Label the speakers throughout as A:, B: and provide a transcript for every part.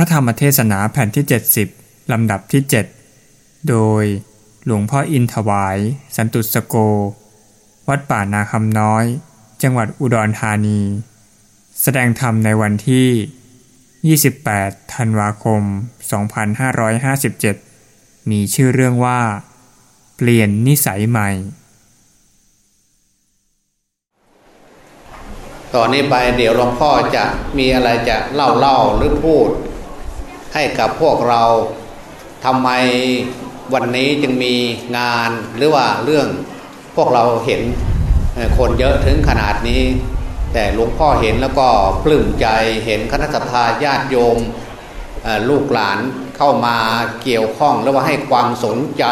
A: ระธรรมเทศนาแผ่นที่ 70 ลำดับที่ 7 โดยหลวงพ่ออินถวาย สันตุสโก วัดป่านาคำน้อย จังหวัดอุดรธานี แสดงธรรมในวันที่ 28 ธันวาคม 2557 มีชื่อเรื่องว่า เปลี่ยนนิสัยใหม่
B: ตอนนี้ไปเดี๋ยวหลวงพ่อจะมีอะไรจะเล่าเล่าหรือพูด ให้กับพวกเราทำไมวันนี้จึงมีงานหรือว่าเรื่องพวกเราเห็นคนเยอะถึงขนาดนี้ แต่หลวงพ่อเห็นแล้วก็ปลื้มใจเห็นคณะสัตยาญาติโยมลูกหลานเข้ามาเกี่ยวข้องแล้วว่าให้ความสนใจ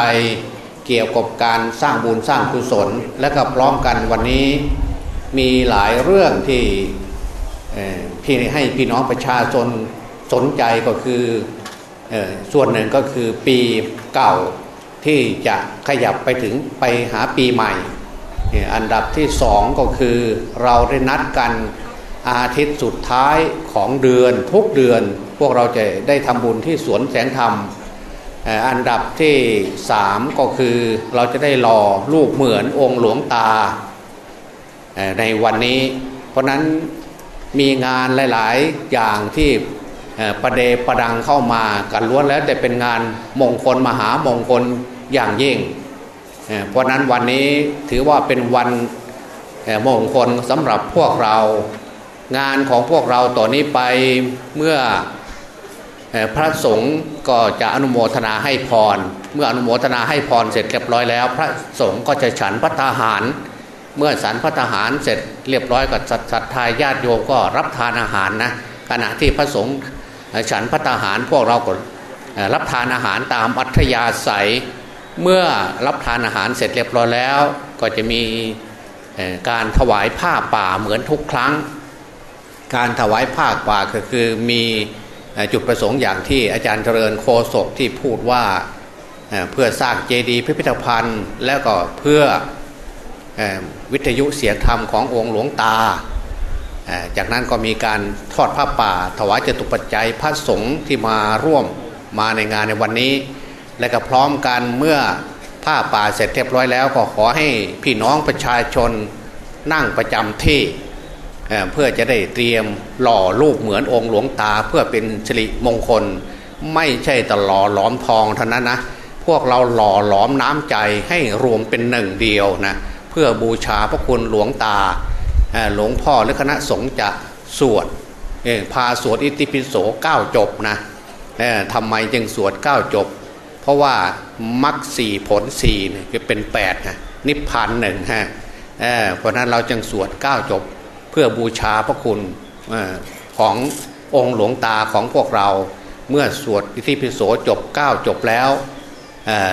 B: เกี่ยวกับการสร้างบุญสร้างกุศล และก็พร้อมกันวันนี้มีหลายเรื่องที่พี่ให้พี่น้องประชาชน สนใจก็คือส่วนหนึ่งก็คือปีเก่าที่จะขยับไปถึงไปหาปีใหม่ อันดับที่สองก็คือเราได้นัดกันอาทิตย์สุดท้ายของเดือนทุกเดือนพวกเราจะได้ทำบุญที่สวนแสงธรรม อันดับที่สามก็คือเราจะได้รอรูปเหมือนองค์หลวงตาในวันนี้ เพราะนั้นมีงานหลาย ๆ อย่างที่ ประเดประดังเข้ามากันล้วนแล้วแต่เป็นงานมงคลมหามงคลอย่างยิ่ง เพราะนั้นวันนี้ถือว่าเป็นวันมงคลสำหรับพวกเรา งานของพวกเราต่อนนี้ไปเมื่อพระสงฆ์ก็จะอนุโมทนาให้พร เมื่ออนุโมทนาให้พรเสร็จเรียบร้อยแล้ว พระสงฆ์ก็จะฉันพระทหาร เมื่อสันพระทหารเสร็จเรียบร้อยกับศรัทธาญาติโยมก็รับทานอาหารนะขณะที่พระสงฆ์ ฉันพระทหารพวกเราก็รับทานอาหารตามอัธยาศัย เมื่อรับทานอาหารเสร็จเรียบร้อยแล้ว ก็จะมีการถวายผ้าป่าเหมือนทุกครั้ง การถวายผ้าป่าก็คือมีจุดประสงค์อย่างที่อาจารย์เจริญโคศกที่พูดว่าเพื่อสร้างเจดีย์พิพิธภัณฑ์ แล้วก็เพื่อวิทยุเสียงธรรมขององค์หลวงตา จากนั้นก็มีการทอดผ้าป่า ถวายจตุปัจจัยพระสงฆ์ที่มาร่วมมาในงานในวันนี้ และก็พร้อมกันเมื่อผ้าป่าเสร็จเรียบร้อยแล้วก็ขอให้พี่น้องประชาชนนั่งประจำที่เพื่อจะได้เตรียมหล่อรูปเหมือนองค์หลวงตาเพื่อเป็นสิริมงคล ไม่ใช่แต่หล่อหลอมทองเท่านั้นนะพวกเราหล่อหลอมน้ำใจให้รวมเป็นหนึ่งเดียวนะเพื่อบูชาพระคุณหลวงตา หลวงพ่อและคณะสงฆ์จะสวดพาสวดอิติปิโสเก้าจบนะทำไมจึงสวดเก้าจบ เพราะว่ามรรคสี่ผลสี่จะเป็นแปดนะนิพพานหนึ่งฮะเพราะนั้นเราจึงสวดเก้าจบ เพื่อบูชาพระคุณขององค์หลวงตาของพวกเราเมื่อสวดอิติปิโสจบเก้าจบแล้ว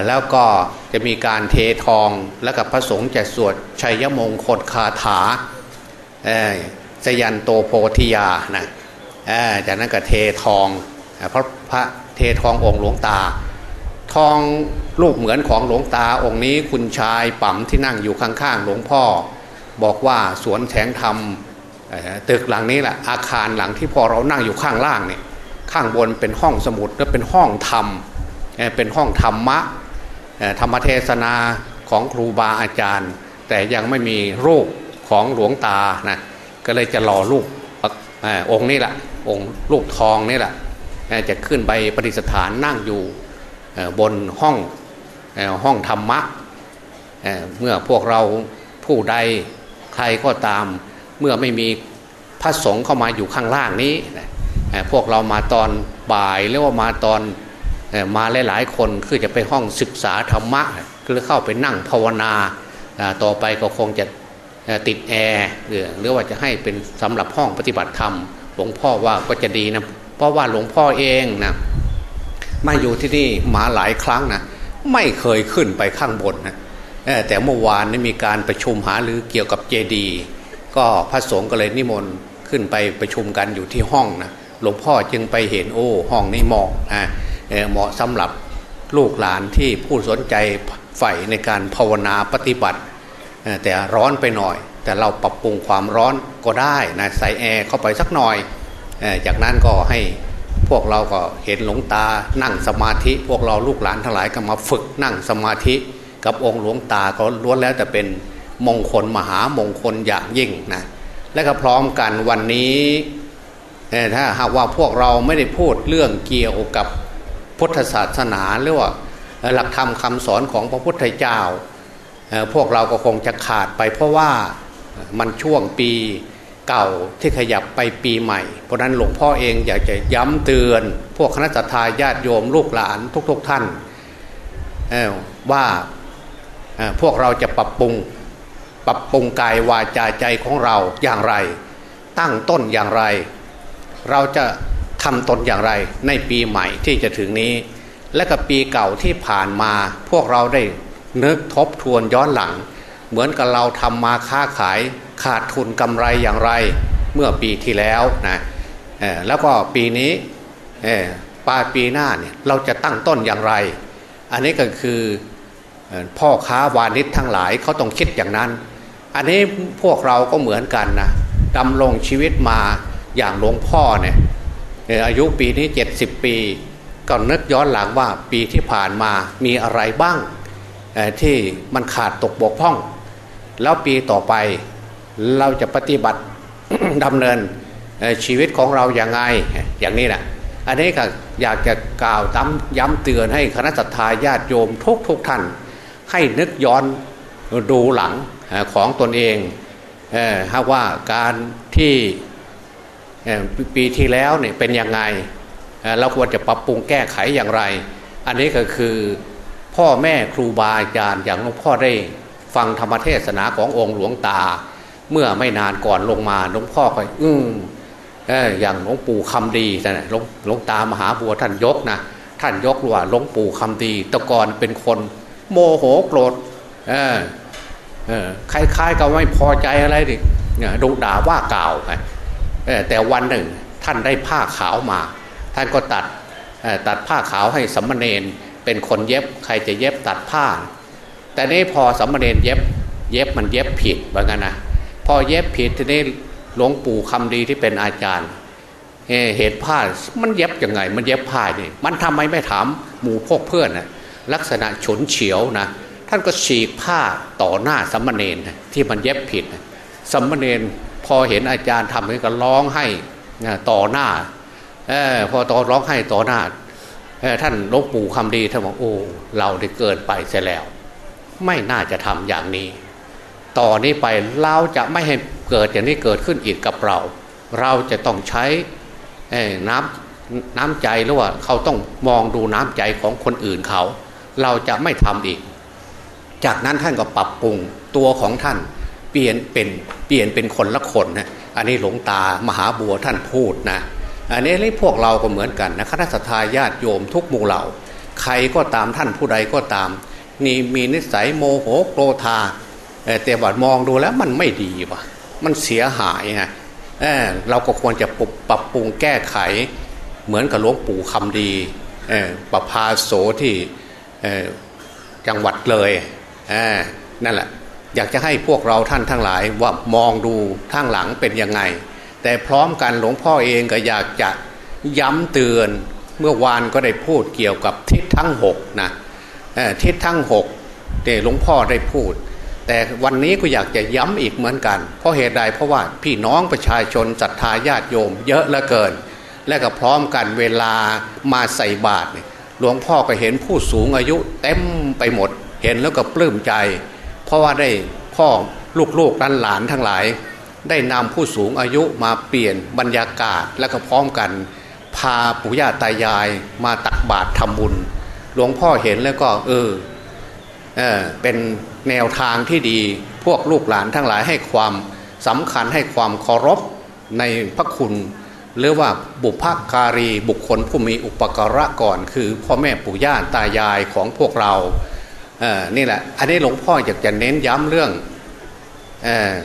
B: แล้วก็จะมีการเททองแล้วกับพระสงฆ์จะสวดชัยมงคลคาถา สยันโตโพธิยานะจากนั้นก็เททองพระพระเททององค์หลวงตา ทองรูปเหมือนของหลวงตาองค์นี้คุณชายปั๊มที่นั่งอยู่ข้างๆหลวงพ่อ บอกว่าสวนแสงธรรมตึกหลังนี้แหละอาคารหลังที่พอเรานั่งอยู่ข้างล่างเนี่ยข้างบนเป็นห้องสมุดและเป็นห้องธรรมเป็นห้องธรรมะธรรมเทศนาของครูบาอาจารย์ แต่ยังไม่มีรูป ของหลวงตานะก็เลยจะรอรูปองค์นี้แหละองค์รูปทองนี่แหละจะขึ้นไปปฏิสถานนั่งอยู่บนห้องห้องธรรมะเมื่อพวกเราผู้ใดใครก็ตามเมื่อไม่มีพระสงฆ์เข้ามาอยู่ข้างล่างนี้ พวกเรามาตอนบ่ายหรือว่ามาตอนมาหลายๆคนคือจะไปห้องศึกษาธรรมะคือเข้าไปนั่งภาวนาต่อไปก็คงจะ ติดแอร์หรือว่าจะให้เป็นสำหรับห้องปฏิบัติธรรม หลวงพ่อว่าก็จะดีนะเพราะว่าหลวงพ่อเองนะมาอยู่ที่นี่มาหลายครั้งนะไม่เคยขึ้นไปข้างบนนะแต่เมื่อวานนี้มีการประชุมหาหรือเกี่ยวกับเจดีก็พระสงฆ์ก็เลยนิมนต์ขึ้นไปประชุมกันอยู่ที่ห้องนะหลวงพ่อจึงไปเห็นโอ้ห้องนี้เหมาะนะเหมาะสำหรับลูกหลานที่ผู้สนใจใฝ่ในการภาวนาปฏิบัติ แต่ร้อนไปหน่อย แต่เราปรับปรุงความร้อนก็ได้นะใส่แอร์เข้าไปสักหน่อย จากนั้นก็ให้พวกเราก็เห็นหลวงตานั่งสมาธิ พวกเราลูกหลานทั้งหลายก็มาฝึกนั่งสมาธิ กับองค์หลวงตาก็ล้วนแล้วแต่เป็นมงคลมหามงคลอย่างยิ่งนะและก็พร้อมกันวันนี้ถ้าหากว่าพวกเราไม่ได้พูดเรื่องเกี่ยวกับพุทธศาสนาหรือว่าหลักธรรมคำสอนของพระพุทธเจ้า พวกเราก็คงจะขาดไป เพราะว่ามันช่วงปีเก่าที่ขยับไปปีใหม่ เพราะนั้นหลวงพ่อเองอยากจะย้ำเตือน พวกคณะทาญาติโยมลูกหลานทุกๆทท่านว่าพวกเราจะปรับปรุงปรับปรุงกายวาจาใจของเราอย่างไร ตั้งต้นอย่างไร เราจะทำตนอย่างไรในปีใหม่ที่จะถึงนี้ และกับปีเก่าที่ผ่านมาพวกเราได้ นึกทบทวนย้อนหลัง เหมือนกับเราทำมาค้าขายขาดทุนกำไรอย่างไร เมื่อปีที่แล้วนะแล้วก็ปีนี้ปลายปีหน้าเนี่ยเราจะตั้งต้นอย่างไร อันนี้ก็คือพ่อค้าวานิชทั้งหลายเขาต้องคิดอย่างนั้น อันนี้พวกเราก็เหมือนกันนะดำรงชีวิตมาอย่างหลวงพ่อเนี่ยอายุปีนี้ 70 ปี ก็นึกย้อนหลังว่าปีที่ผ่านมามีอะไรบ้าง ที่มันขาดตกบกพร่อง แล้วปีต่อไปเราจะปฏิบัติดำเนินชีวิตของเราอย่างไงอย่างนี้แหละอันนี้ก็อยากจะกล่าวย้ำย้ำเตือนให้คณะสัตยาญาติโยมทุกทุกท่าน ให้นึกย้อนดูหลังของตนเองฮะว่าการที่ปีที่แล้วเนี่ยเป็นยังไง เราควรจะปรับปรุงแก้ไขอย่างไร อันนี้ก็คือ พ่อแม่ครูบาอาจารย์อย่างหลวงพ่อได้ฟังธรรมเทศนาขององค์หลวงตา เมื่อไม่นานก่อนลงมาหลวงพ่อก็อืมออย่างหลวงปู่คำดีนะหลวงหลวงตามหาบัวท่านยกนะท่านยกว่าหลวงปู่คำดีตะกอนเป็นคน โมโหโกรธเออเออคล้ายๆกับไม่พอใจอะไรดิดุด่าว่ากล่าวไงแต่วันหนึ่งท่านได้ผ้าขาวมา ท่านก็ตัดตัดผ้าขาวให้สัมมาเนน เป็นคนเย็บใครจะเย็บตัดผ้า แต่นี้พอสมมาเนนเย็บเย็บมันเย็บผิดเหมือนกันนะพอเย็บผิดทีนี้หลวงปู่คำดีที่เป็นอาจารย์เหตุผ้ามันเย็บยังไง มันเย็บผ้านี่มันทำไมไม่ถามหมู่พวกเพื่อนนะลักษณะฉุนเฉียวนะท่านก็ฉีกผ้าต่อหน้าสัมมาเนนที่มันเย็บผิดสัมมาเนนพอเห็นอาจารย์ทำให้ก็ร้องให้ต่อหน้าอพอต่อร้องให้ต่อหน้า ท่านหลวงปู่คำดีท่านบอกโอ้เราได้เกินไปเสียแล้ว ไม่น่าจะทำอย่างนี้ ต่อนนี้ไปเราจะไม่ให้เกิดอย่างนี้เกิดขึ้นอีกกับเรา เราจะต้องใช้น้ำน้ำใจหรือว่าเขาต้องมองดูน้ำใจของคนอื่นเขา เราจะไม่ทำอีก จากนั้นท่านก็ปรับปรุงตัวของท่านเปลี่ยนเป็นเปลี่ยนเป็นคนละคนนะอันนี้หลวงตามหาบัวท่านพูดนะ อันนี้พวกเราก็เหมือนกันนะคณะสัตยาติโยมทุกหมู่เหล่า ใครก็ตามท่านผู้ใดก็ตาม นี่มีนิสัยโมโหโกรธาแต่บัดมองดูแล้วมันไม่ดีว่ะ มันเสียหายนะเเราก็ควรจะปรับปรุงแก้ไข เหมือนกับหลวงปู่คำดีประพาโสที่จังหวัดเลยนั่นแหละ อยากจะให้พวกเราท่านทั้งหลายว่ามองดูทางหลังเป็นยังไง แต่พร้อมกันหลวงพ่อเองก็อยากจะย้ำเตือนเมื่อวานก็ได้พูดเกี่ยวกับทิศทั้งหกนะทิศทั้งหกเดี๋ยวหลวงพ่อได้พูด แต่วันนี้ก็อยากจะย้ำอีกเหมือนกัน เพราะเหตุใดเพราะว่าพี่น้องประชาชนศรัทธาญาติโยม เยอะเหลือเกิน และก็พร้อมกันเวลามาใส่บาตรหลวงพ่อก็เห็นผู้สูงอายุเต็มไปหมด เห็นแล้วก็ปลื้มใจ เพราะว่าได้พ่อลูกๆหลานทั้งหลาย ได้นำผู้สูงอายุมาเปลี่ยนบรรยากาศและก็พร้อมกัน พาปู่ย่าตายายมาตักบาตรทำบุญ หลวงพ่อเห็นแล้วก็เออเออเป็นแนวทางที่ดีพวกลูกหลานทั้งหลายให้ความสำคัญให้ความเคารพในพระคุณ หรือว่าบุพการีบุคคลผู้มีอุปการะก่อน คือพ่อแม่ปู่ย่าตายายของพวกเราเออนี่แหละ อันนี้หลวงพ่ออยากจะเน้นย้ำเรื่อง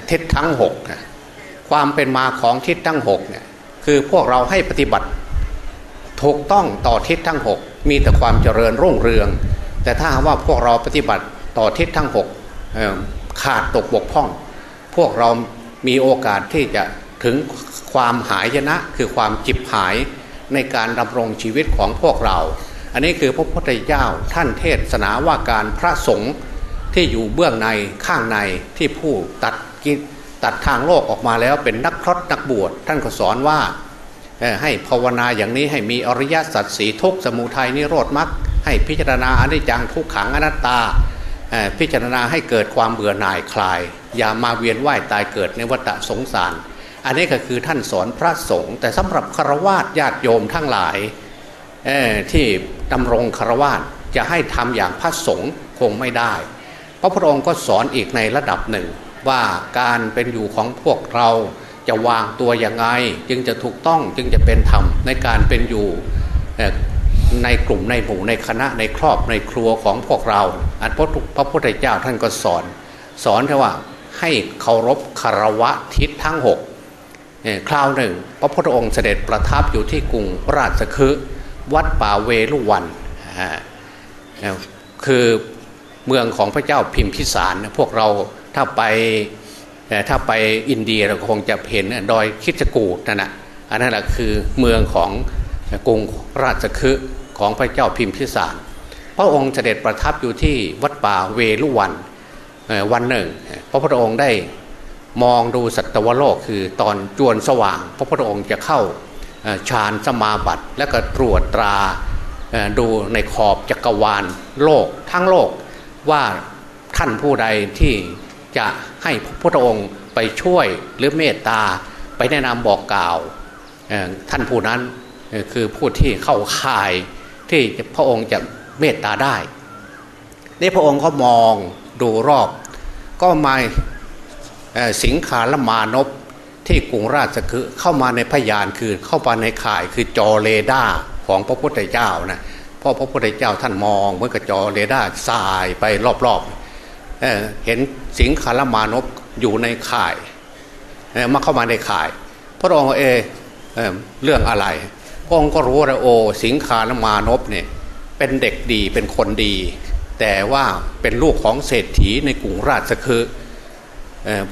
B: เทิศทั้งหก ความเป็นมาของทิศทั้งหกเนี่ยคือพวกเราให้ปฏิบัติ ถูกต้องต่อทิศทั้งหกมีแต่ความเจริญรุ่งเรือง แต่ถ้าว่าพวกเราปฏิบัติต่อทิศทั้งหกขาดตกบกพร่อง พวกเรามีโอกาสที่จะถึงความหายนะ คือความจิบหายในการดำรงชีวิตของพวกเรา อันนี้คือพระพุทธเจ้าท่านเทศนาว่าการพระสงฆ์ที่อยู่เบื้องในข้างในที่ผู้ตัดกิ ตัดทางโลกออกมาแล้วเป็นนักพรตนักบวชท่านก็สอนว่าให้ภาวนาอย่างนี้ให้มีอริยสัจสีทุกสมุทัยนิโรธมรรคให้พิจารณาอนิจจังทุกขังอนัตตา พิจารณาให้เกิดความเบื่อหน่ายคลาย อย่ามาเวียนว่ายตายเกิดในวัฏสงสาร อันนี้ก็คือท่านสอนพระสงฆ์แต่สำหรับคารวาสญาติโยมทั้งหลายที่ดำรงคารวาสจะให้ทำอย่างพระสงฆ์คงไม่ได้ พระพุทธองค์ก็สอนอีกในระดับหนึ่ง ว่าการเป็นอยู่ของพวกเราจะวางตัวยังไง จึงจะถูกต้องจึงจะเป็นธรรมในการเป็นอยู่ในกลุ่มในหมู่ในคณะในครอบในครัวของพวกเรา อันพระพุทธเจ้าท่านก็สอน สอนแค่ว่าให้เคารพคารวะทิศทั้งหกคราวหนึ่ง พระพุทธองค์เสด็จประทับอยู่ที่กรุงราชคฤห์วัดป่าเวลุวันคือเมืองของพระเจ้าพิมพิสารพวกเรา ถ้าไปถ้าไปอินเดียเราคงจะเห็นดอยคิจกูดนั่นแหะอันนั้นแหละคือเมืองของกรุงราชคฤห์ของพระเจ้าพิมพิสาร พระองค์เสด็จประทับอยู่ที่วัดป่าเวลุวันวันหนึ่ง พระพุทธองค์ได้มองดูสัตวโลกคือตอนจวนสว่าง พระพุทธองค์จะเข้าฌานสมาบัติและก็ตรวจตราดูในขอบจักรวาลโลกทั้งโลกว่าท่านผู้ใดที่ จะให้พระพุทธองค์ไปช่วยหรือเมตตาไปแนะนำบอกกล่าวท่านผู้นั้นคือผู้ที่เข้าข่ายที่พระองค์จะเมตตาได้นี่พระองค์ก็มองดูรอบ ก็มาสิงคาลมานพที่กรุงราชคฤห์เข้ามาในพระญาณคือเข้ามาในข่ายคือจอเรดาร์ของพระพุทธเจ้านะพราะพระพุทธเจ้าท่านมองเหมือนกะจอเรดาร์ส่ายไปรอบๆ เห็นสิงคาลมานพอยู่ในข่ายมาเข้ามาในข่าย พระองค์เอเอเรื่องอะไร พระองค์ก็รู้ว่าโอ สิงคารมานพเนี่ยเป็นเด็กดีเป็นคนดี แต่ว่าเป็นลูกของเศรษฐีในกรุงราชคฤห์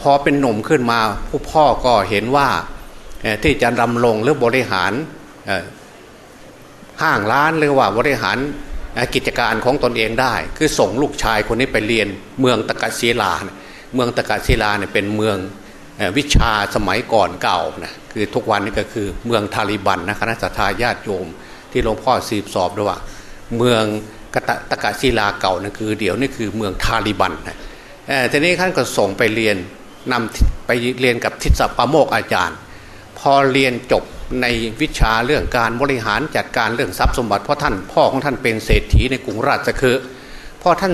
B: พอเป็นหนุ่มขึ้นมาผู้พ่อก็เห็นว่าที่จะดำรงหรือบริหารห้างร้านหรือว่าบริหาร กิจการของตนเองได้ คือส่งลูกชายคนนี้ไปเรียนเมืองตะกัศิลา เมืองตะกัศิลาเนี่ยเป็นเมืองวิชาสมัยก่อนเก่านะคือทุกวันนี้ก็คือเมืองทาลิบันนะคณะสัตยาติโยม ที่หลวงพ่อสืบสอบด้วยว่า เมืองกตะกะศิลาเก่านะคือ เดี๋ยวนี่คือเมืองทาลิบันนะทีนี้ท่านก็ส่งไปเรียนนำไปเรียนกับทิศปาโมกอาจารย์ พอเรียนจบ ในวิชาเรื่องการบริหารจัดการเรื่องทรัพย์สมบัติเพราะท่านพ่อของท่านเป็นเศรษฐีในกรุงราชคฤห์พอท่าน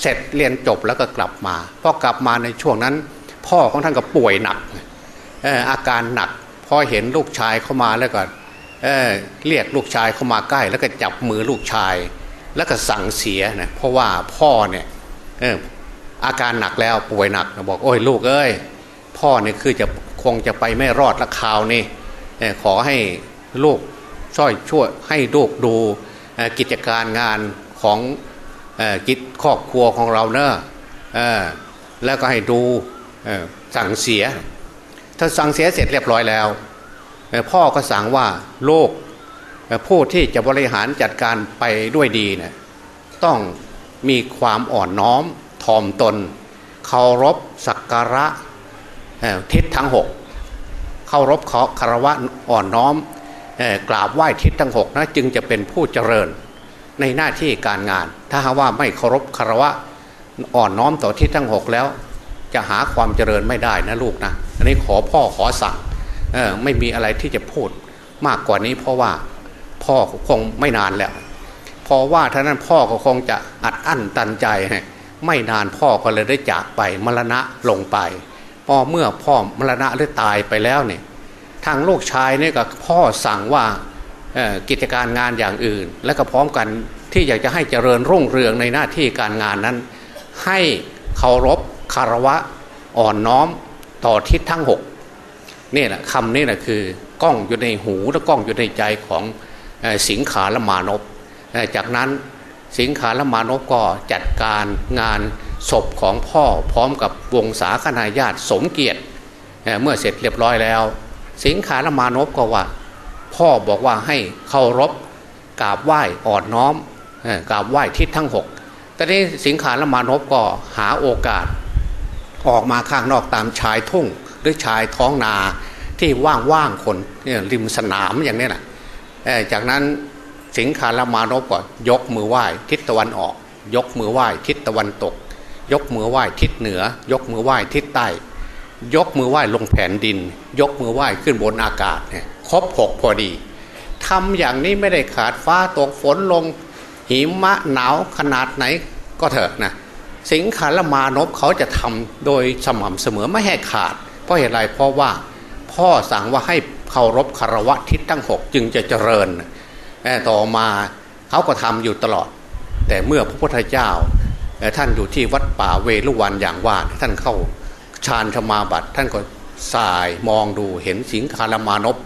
B: เสร็จเรียนจบแล้วก็กลับมาพอกลับมาในช่วงนั้น พ่อของท่านก็ป่วยหนักอาการหนักพอเห็นลูกชายเข้ามาแล้วก็เเรียกลูกชายเข้ามาใกล้ แล้วก็จับมือลูกชาย แล้วก็สั่งเสียนะเพราะว่าพ่อเนี่ยอาการหนักแล้วป่วยหนักบอกโอ้ยลูกเอ้ยพ่อเนี่ยคือจะคงจะไปไม่รอดละคราวนี่ ขอให้ลูกช่วยช่วยให้ลูกดูกิจการงานของกิจครอบครัวของเราเนอะแล้วก็ให้ดูสั่งเสีย ถ้าสั่งเสียเสร็จเรียบร้อยแล้ว พ่อก็สั่งว่าโลกผู้ที่จะบริหารจัดการไปด้วยดีเนะี่ยต้องมีความอ่อนน้อมถ่อมตนเคารพสักการะทิศทั้งหก เคารพเขาคารวะอ่อนน้อมกราบไหว้ทิศทั้งหกนะจึงจะเป็นผู้เจริญในหน้าที่การงาน ถ้าหาว่าไม่เคารพคารวะอ่อนน้อมต่อทิศทั้งหกแล้ว จะหาความเจริญไม่ได้นะลูกนะอันนี้ขอพ่อขอสั่งไม่มีอะไรที่จะพูดมากกว่านี้ เพราะว่าพ่อคงไม่นานแล้วพอว่าท่านั้นพ่อก็คงจะอัดอั้นตันใจ ไม่นานพ่อก็เลยได้จากไปมรณะลงไป พอเมื่อพ่อมรณะหรือตายไปแล้วเนี่ยทางลูกชายเนี่ยกับพ่อสั่งว่ากิจการงานอย่างอื่น และก็พร้อมกันที่อยากจะให้เจริญรุ่งเรืองในหน้าที่การงานนั้น ให้เคารพคารวะอ่อนน้อมต่อทิศทั้งหกนี่แหละคำนี้แหละคือกล้องอยู่ในหูและกล้องอยู่ในใจของสิงขารมานพจากนั้นสิงขารมานพก็จัดการงาน ศพของพ่อพร้อมกับวงศาคณาญาติสมเกียรติเมื่อเสร็จเรียบร้อยแล้ว สิงขารมานพก็ว่า พ่อบอกว่าให้เคารพกราบไหว้อ่อนน้อมกราบไหว้ทิศทั้งหกแต่นี้สิงขารมานพก็หาโอกาส ออกมาข้างนอกตามชายทุ่งหรือชายท้องนาที่ว่างๆคนเนี่ยริมสนามอย่างนี้นะจากนั้นสิงคารมานพก็ยกมือไหว้ทิศตะวันออก ยกมือไหว้ทิศตะวันตก ยกมือไหว้ทิศเหนือ ยกมือไหว้ทิศใต้ ยกมือไหว้ลงแผ่นดิน ยกมือไหว้ขึ้นบนอากาศเนี่ยครบหกพอดีทำอย่างนี้ไม่ได้ขาดฟ้าตกฝนลงหิมะหนาวขนาดไหนก็เถอะนะสิงคารมานพเขาจะทำโดยสม่ำเสมอไม่ให้ขาด เพราะเหตุไรเพราะว่าพ่อสั่งว่าให้เคารพคารวะทิศทั้งหกจึงจะเจริญต่อมาเขาก็ทำอยู่ตลอด แต่เมื่อพระพุทธเจ้า ท่านอยู่ที่วัดป่าเวลุวันอย่างว่าท่านเข้าฌานธมาบัติท่านก็สายมองดูเห็นสิงคารมานพ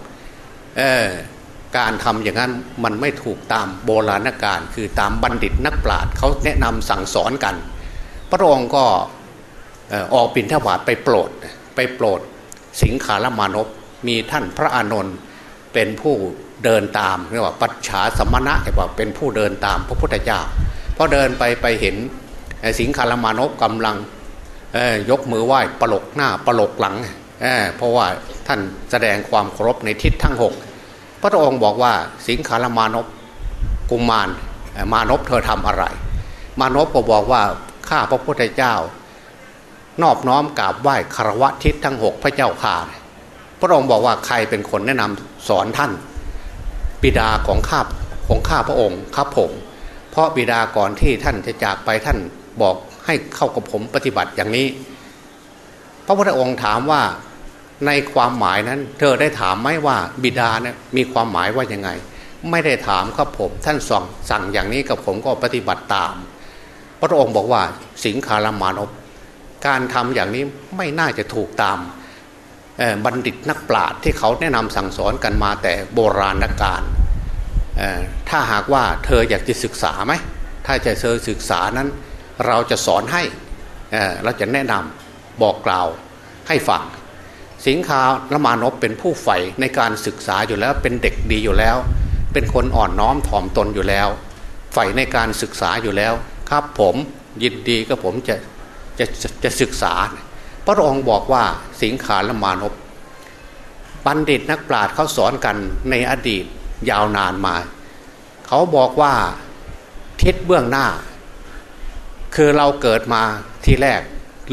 B: การทำอย่างนั้นมันไม่ถูกตามโบราณกาลคือตามบัณฑิตนักปราชญ์เขาแนะนำสั่งสอนกัน พระองค์ก็ออกปินทบาทไปโปรดไปโปรดสิงขารมานพมีท่านพระอานนท์เป็นผู้เดินตามเรียกว่าปัจฉาสมณะแต่ว่าเป็นผู้เดินตามพระพุทธเจ้าพอเดินไปไปเห็น สิงคารมานพกำลังยกมือไหว้ปลกหน้าปลกหลังเเพราะว่าท่านแสดงความเคารพในทิศทั้งหกพระองค์บอกว่าสิงคารมานพกุมารมานพเธอทำอะไร มานพก็บอกว่าข้าพระพุทธเจ้า นอบน้อมกราบไหว้คารวะทิศทั้งหกพระเจ้าข่าพระองค์บอกว่าใครเป็นคนแนะนำสอนท่าน บิดาของข้าของข้าพระองค์ครับผม เพราะบิดาก่อนที่ท่านจะจากไปท่าน บอกให้เข้ากับผมปฏิบัติอย่างนี้ พระพุทธองค์ถามว่าในความหมายนั้น เธอได้ถามไหมว่าบิดาเนี่ยมีความหมายว่ายังไง ไม่ได้ถามครับผมท่านสั่งสั่งอย่างนี้กับผมก็ปฏิบัติตาม พระองค์บอกว่าสิงคารมานพการทำอย่างนี้ไม่น่าจะถูกตามบัณฑิตนักปราชญ์ที่เขาแนะนำสั่งสอนกันมาแต่โบราณกาลถ้าหากว่าเธออยากจะศึกษาไหมถ้าจะเธอศึกษานั้น เราจะสอนให้เราจะแนะนำบอกกล่าวให้ฟังสิงคาละมานพเป็นผู้ใฝ่ในการศึกษาอยู่แล้วเป็นเด็กดีอยู่แล้ว เป็นคนอ่อนน้อมถ่อมตนอยู่แล้วใฝ่ในการศึกษาอยู่แล้ว ครับผมยินดีก็ผมจะจะจะศึกษา พระองค์บอกว่าสิงขารละมานพบัณฑิตนักปราชญ์เขาสอนกันในอดีตยาวนานมา เขาบอกว่าทิศเบื้องหน้า คือเราเกิดมาที่แรก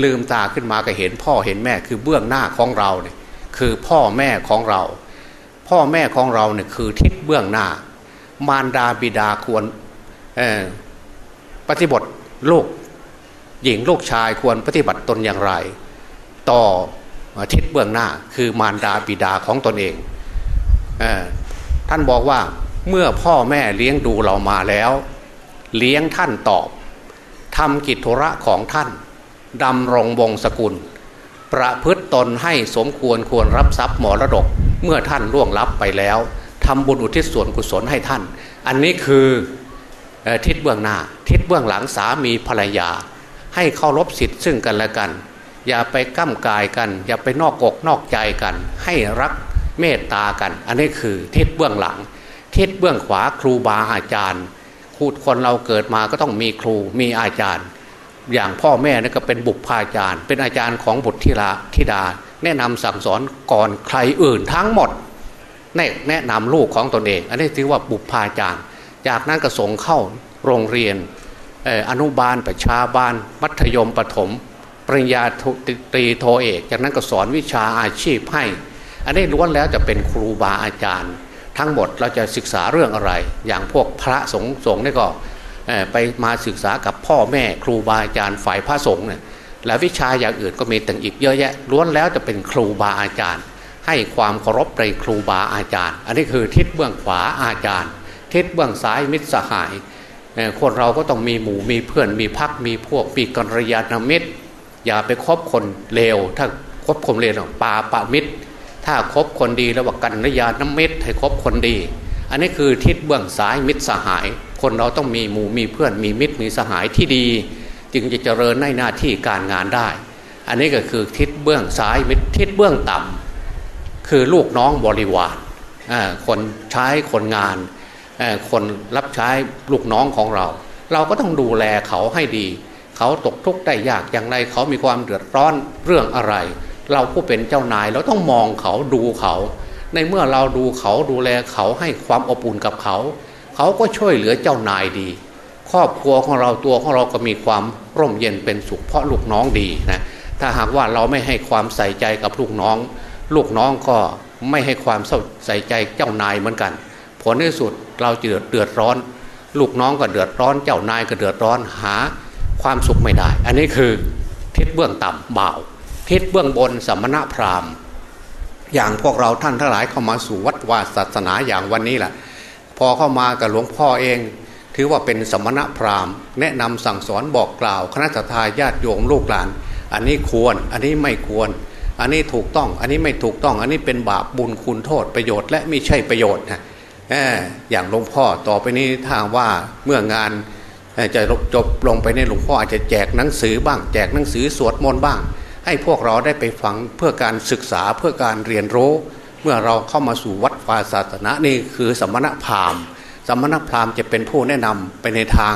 B: ลืมตาขึ้นมาก็เห็นพ่อเห็นแม่คือเบื้องหน้าของเราเนี่ยคือพ่อแม่ของเรา พ่อแม่ของเราเนี่ยคือทิศเบื้องหน้า มารดาบิดาควรปฏิบัติลูกหญิงลูกชายควรปฏิบัติตนอย่างไร ต่อทิศเบื้องหน้าคือมารดาบิดาของตนเองเอท่านบอกว่าเมื่อพ่อแม่เลี้ยงดูเรามาแล้ว เลี้ยงท่านตอบ ทำกิจธุระของท่านดำรงวงศกุล ประพฤตตนให้สมควรควรรับทรัพย์มรดกเมื่อท่านล่วงลับไปแล้วทำบุญอุทิศส่วนกุศลให้ท่าน อันนี้คือทิศเบื้องหน้า ทิศเบื้องหลังสามีภรรยา ให้เคารพสิทธิ์ซึ่งกันและกัน อย่าไปก้ามกายกัน อย่าไปนอกอกนอกใจกัน ให้รักเมตตากัน อันนี้คือทิศเบื้องหลัง ทิศเบื้องขวาครูบาอาจารย์ คูดคนเราเกิดมาก็ต้องมีครูมีอาจารย์ อย่างพ่อแม่นี่ก็เป็นบุพาจารย์ เป็นอาจารย์ของบุตรธิราธิดา แนะนำสั่งสอนก่อนใครอื่นทั้งหมดแนะแนะนำลูกของตนเอง อันนี้ถือว่าบุพาจารย์ จากนั้นก็ส่งเข้าโรงเรียนอนุบาลประชาบาล มัธยมปถม ปริญญาตรีโทเอก จากนั้นก็สอนวิชาอาชีพให้ อันนี้ล้วนแล้วจะเป็นครูบาอาจารย์ ทั้งหมดเราจะศึกษาเรื่องอะไร อย่างพวกพระสงฆ์สงฆ์นี่ก็ไปมาศึกษากับพ่อแม่ครูบาอาจารย์ฝ่ายพระสงฆ์เนี่ยและวิชาอย่างอื่นก็มีต่างอีกเยอะแยะล้วนแล้วจะเป็นครูบาอาจารย์ ให้ความเคารพในครูบาอาจารย์ อันนี้คือทิศเบื้องขวาอาจารย์ ทิศเบื้องซ้ายมิตรสหายคนเราก็ต้องมีหมู่มีเพื่อนมีพักมีพวกมีกัลยาณมิตร อย่าไปคบคนเลวถ้าคบคนเลวปาปะมิตร ถ้าคบคนดีแล้วว่ากัลยาณมิตรให้คบคนดี อันนี้คือทิศเบื้องซ้ายมิตรสหาย คนเราต้องมีหมู่มีเพื่อนมีมิตรมีสหายที่ดี จึงจะเจริญในหน้าที่การงานได้ อันนี้ก็คือทิศเบื้องซ้ายมิตรทิศเบื้องต่ำคือลูกน้องบริวารคนใช้คนงาน คนรับใช้ลูกน้องของเรา เราก็ต้องดูแลเขาให้ดี เขาตกทุกข์ได้ยากอย่างไร เขามีความเดือดร้อนเรื่องอะไร เราผู้เป็นเจ้านายเราต้องมองเขาดูเขา ในเมื่อเราดูเขาดูแลเขาให้ความอบอุ่นกับเขา เขาก็ช่วยเหลือเจ้านายดี ครอบครัวของเราตัวของเราก็มีความร่มเย็นเป็นสุขเพราะลูกน้องดีนะถ้าหากว่าเราไม่ให้ความใส่ใจกับลูกน้อง ลูกน้องก็ไม่ให้ความใส่ใจเจ้านายเหมือนกัน ผลที่สุดเราจะเดือดร้อน ลูกน้องก็เดือดร้อน เจ้านายก็เดือดร้อนหาความสุขไม่ได้ อันนี้คือทิศเบื้องต่ำเบา ทิศเบื้องบนสัมมณพราหมณ์ อย่างพวกเราท่านทั้งหลายเข้ามาสู่วัดวาศาสนาอย่างวันนี้แหละพอเข้ามากับหลวงพ่อเอง ถือว่าเป็นสมณพราหมณ์ แนะนำสั่งสอนบอกกล่าว คณะทาญาติโยมลูกหลาน อันนี้ควรอันนี้ไม่ควร อันนี้ถูกต้องอันนี้ไม่ถูกต้อง อันนี้เป็นบาปบุญคุณโทษประโยชน์และไม่ใช่ประโยชน์นะอย่างหลวงพ่อต่อไปนี้ถ้าว่าเมื่องานจะจบลงไปในหลวงพ่ออาจจะแจกหนังสือบ้าง แจกหนังสือสวดมนต์บ้าง ให้พวกเราได้ไปฟังเพื่อการศึกษาเพื่อการเรียนรู้ เมื่อเราเข้ามาสู่วัดวาศาสนานี่คือสมณพราหมณ์ สมณพราหมณ์จะเป็นผู้แนะนำไปในทาง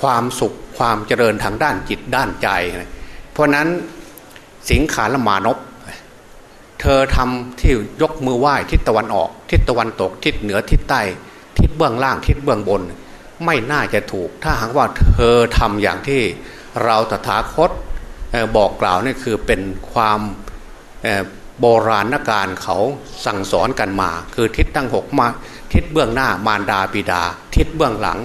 B: ความสุขความเจริญทางด้านจิตด้านใจ เพราะนั้นสิงขารมานพเธอทำที่ยกมือไหว้ทิศตะวันออก ทิศตะวันตก ทิศเหนือทิศใต้ ทิศเบื้องล่างทิศเบื้องบน ไม่น่าจะถูก ถ้าหากว่าเธอทำอย่างที่เราตถาคต บอกกล่าวนี่คือเป็นความโบราณการเขาสั่งสอนกันมา คือทิศทั้งหกมาทิศเบื้องหน้ามารดาบิดา ทิศเบื้องหลัง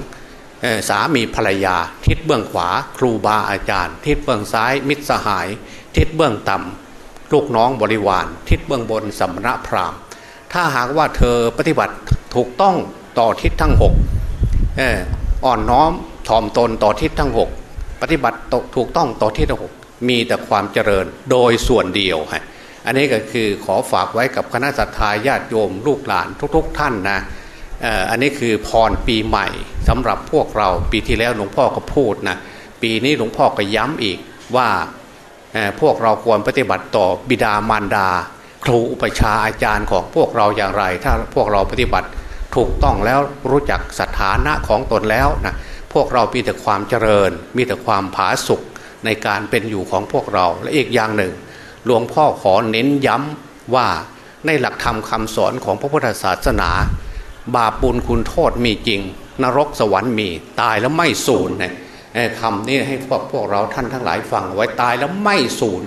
B: สามีภรรยา ทิศเบื้องขวา ครูบาอาจารย์ ทิศเบื้องซ้าย มิตรสหาย ทิศเบื้องต่ำลูกน้องบริวาร ทิศเบื้องบนสัมณพราหมณ์ ถ้าหากว่าเธอปฏิบัติถูกต้องต่อทิศทั้งหกอ่อนน้อมถ่อมตนต่อทิศทั้งหกปฏิบัติถูกต้องต่อทิศทั้งหก มีแต่ความเจริญโดยส่วนเดียวฮะอันนี้ก็คือขอฝากไว้กับคณะสัตยาญาติโยมลูกหลานทุก ๆ ท่านนะอันนี้คือพรปีใหม่สำหรับพวกเราปีที่แล้วหลวงพ่อก็พูดนะปีนี้หลวงพ่อก็ย้ำอีกว่าพวกเราควรปฏิบัติต่อบิดามารดา ครูอุปชาอาจารย์ของพวกเราอย่างไร ถ้าพวกเราปฏิบัติถูกต้องแล้วรู้จักสถานะของตนแล้วนะพวกเรามีแต่ความเจริญ มีแต่ความผาสุก ในการเป็นอยู่ของพวกเรา และอีกอย่างหนึ่ง หลวงพ่อขอเน้นย้ำว่าในหลักธรรมคำสอนของพระพุทธศาสนา บาปบุญคุณโทษมีจริง นรกสวรรค์มีตายแล้วไม่สูญเนี่ยคำนี้ให้พวกพวกเราท่านทั้งหลายฟังไว้ตายแล้วไม่สูญ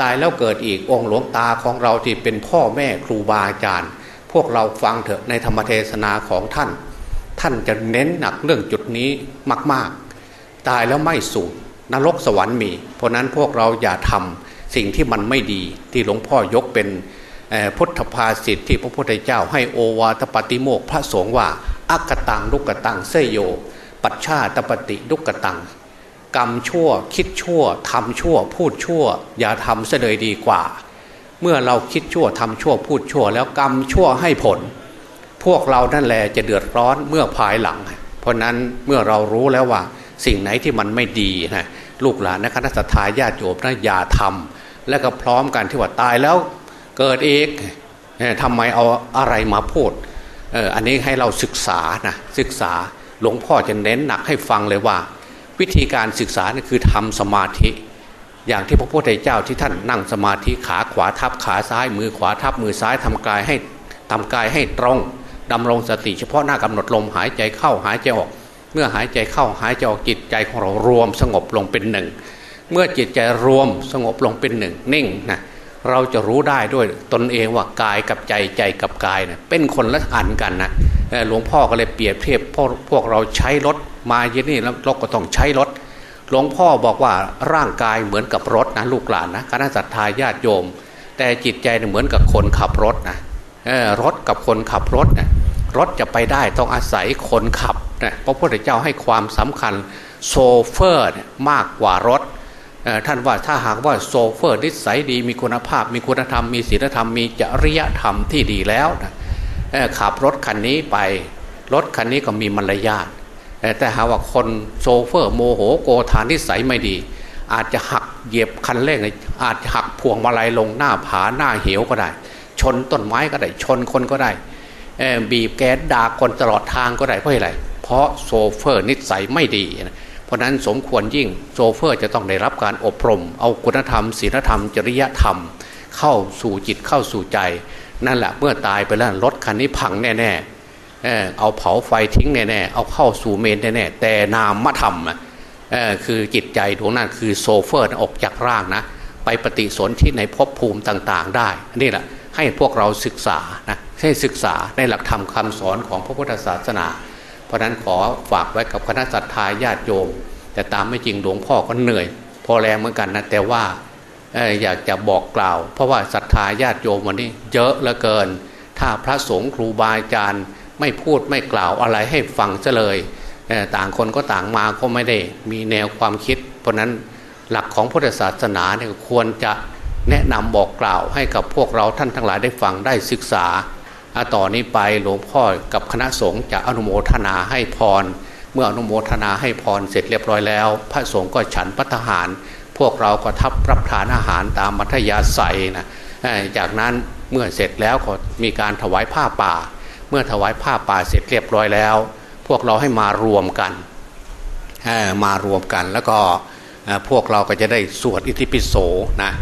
B: ตายแล้วเกิดอีกองค์หลวงตาของเราที่เป็นพ่อแม่ครูบาอาจารย์ พวกเราฟังเถอะในธรรมเทศนาของท่าน ท่านจะเน้นหนักเรื่องจุดนี้มาก ๆ ตายแล้วไม่สูญ นรกสวรรค์มี เพราะนั้นพวกเราอย่าทำสิ่งที่มันไม่ดีที่หลวงพ่อยกเป็นพุทธภาษิตที่พระพุทธเจ้า ให้โอวาทปฏิโมกพระสงฆ์ว่าอักตังลุกตังเสยโย ปัจฉาตปฏิลุกตัง กรรมชั่วคิดชั่วทำชั่ว พูดชั่ว อย่าทำเสเลยดีกว่า เมื่อเราคิดชั่วทำชั่วพูดชั่ว แล้วกรรมชั่วให้ผล พวกเรานั่นแหละจะเดือดร้อนเมื่อภายหลัง เพราะนั้นเมื่อเรารู้แล้วว่า สิ่งไหนที่มันไม่ดีนะลูกหลานนะคณะสัตยาญาติโยมนะอย่าทำและก็พร้อมกันที่ว่าตายแล้วเกิดอีกทำไมเอาอะไรมาพูดอันนี้ให้เราศึกษานะศึกษาหลวงพ่อจะเน้นหนักให้ฟังเลยว่า วิธีการศึกษานี่คือทำสมาธิ อย่างที่พระพุทธเจ้าที่ท่านนั่งสมาธิขาขวาทับขาซ้าย มือขวาทับมือซ้ายทำกายให้ทำกายให้ตรงดำรงสติเฉพาะหน้ากำหนดลมหายใจเข้าหายใจออก เมื่อหายใจเข้าหายใจออกจิตใจของเรารวมสงบลงเป็นหนึ่ง เมื่อจิตใจรวมสงบลงเป็นหนึ่งนิ่งนะเราจะรู้ได้ด้วยตนเองว่ากายกับใจใจกับกายเนะเป็นคนละอันกันนะหลวงพ่อก็เลยเปรียบเทียบพวกพวกเราใช้รถมาเยอะนี่แล้วเราก็ต้องใช้รถ หลวงพ่อบอกว่าร่างกายเหมือนกับรถนะลูกหลานนะคณะสัตยาญาติโยม แต่จิตใจเหมือนกับคนขับรถนะรถกับคนขับรถนะรถจะไปได้ต้องอาศัยคนขับ นะพระพุทธเจ้าให้ความสำคัญโชเฟอร์มากกว่ารถท่านว่าถ้าหากว่าโชเฟอร์นิสัยดีมีคุณภาพ มีคุณธรรมมีศีลธรรมมีจริยธรรมที่ดีแล้วนะขับรถคันนี้ไปรถคันนี้ก็มีมารยาทแต่หากว่าคนโชเฟอร์โมโหโกรธานิสัยไม่ดี อาจจะหักเหยียบคันเร่งอาจจะหักพวงมาลัยลงหน้าผาหน้าเหวก็ได้ชชนต้นไม้ก็ได้ชนคนก็ได้บีบแตรด่าคนตลอดทางก็ได้เพราะอะไร เพราะโชเฟอร์นิสัยไม่ดีนะเพราะนั้นสมควรยิ่งโชเฟอร์จะต้องได้รับการอบรม เอาคุณธรรมศีลธรรม จริยธรรม เข้าสู่จิตเข้าสู่ใจ นั่นแหละเมื่อตายไปแล้วรถคันนี้พังแน่ๆเออเอาเผาไฟทิ้งแน่ๆเอาเข้าสู่เมรุแน่ๆแต่นามธรรมคือจิตใจดวงนั้นคือโชเฟอร์ออกจากร่างนะไปปฏิสนธิในภพภูมิต่างๆ ได้นี่แหละให้พวกเราศึกษานะให้ศึกษาในหลักธรรมคาสอนของพระพุทธศาสนา ราะนั้นขอฝากไว้กับคณะสัตยาญาติโยม แต่ตามไม่จริงหลวงพ่อก็เหนื่อย พอแรงเหมือนกันนะแต่ว่าอยากจะบอกกล่าว เพราะว่าศรัทธาญาติโยมวันนี้เยอะเหลือเกิน ถ้าพระสงฆ์ครูบาอาจารย์ไม่พูดไม่กล่าวอะไรให้ฟังซะเลยต่างคนก็ต่างมาก็ไม่ได้มีแนวความคิด เพราะนั้นหลักของพุทธศาสนาเนี่ยควรจะแนะนำบอกกล่าวให้กับพวกเราท่านทั้งหลายได้ฟังได้ศึกษา ต่อนนี้ไปหลวงพ่อกับคณะสงฆ์จะอนุโมทนาให้พร เมื่ออนุโมทนาให้พรเสร็จเรียบร้อยแล้ว พระสงฆ์ก็ฉันพัฒหาร พวกเราก็ทับรับทานอาหารตามมัธยาศัยนะจากนั้นเมื่อเสร็จแล้วก็มีการถวายผ้าป่า เมื่อถวายผ้าป่าเสร็จเรียบร้อยแล้ว พวกเราให้มารวมกันมารวมกันแล้วก็พวกเราก็จะได้สวดอิติปิโสนะ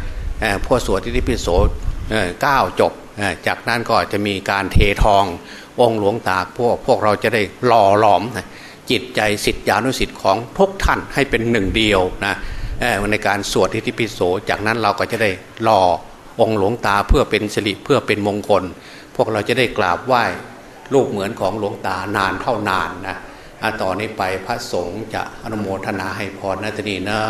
B: พวกสวดอิติปิโสเก้าจบ จากนั้นก็จะมีการเททององหลวงตาพวกพวกเราจะได้หล่อหลอมจิตใจสิทธิอนุสิทธิ์ของทุกท่านให้เป็นหนึ่งเดียวนะในการสวดอิติปิโส จากนั้นเราก็จะได้หล่อองหลวงตาเพื่อเป็นสิริเพื่อเป็นมงคล พวกเราจะได้กราบไหว้รูปเหมือนของหลวงตานานเท่านานนะต่อนนี้ไปพระสงฆ์จะอนุโมทนาให้พรนัตนีนะ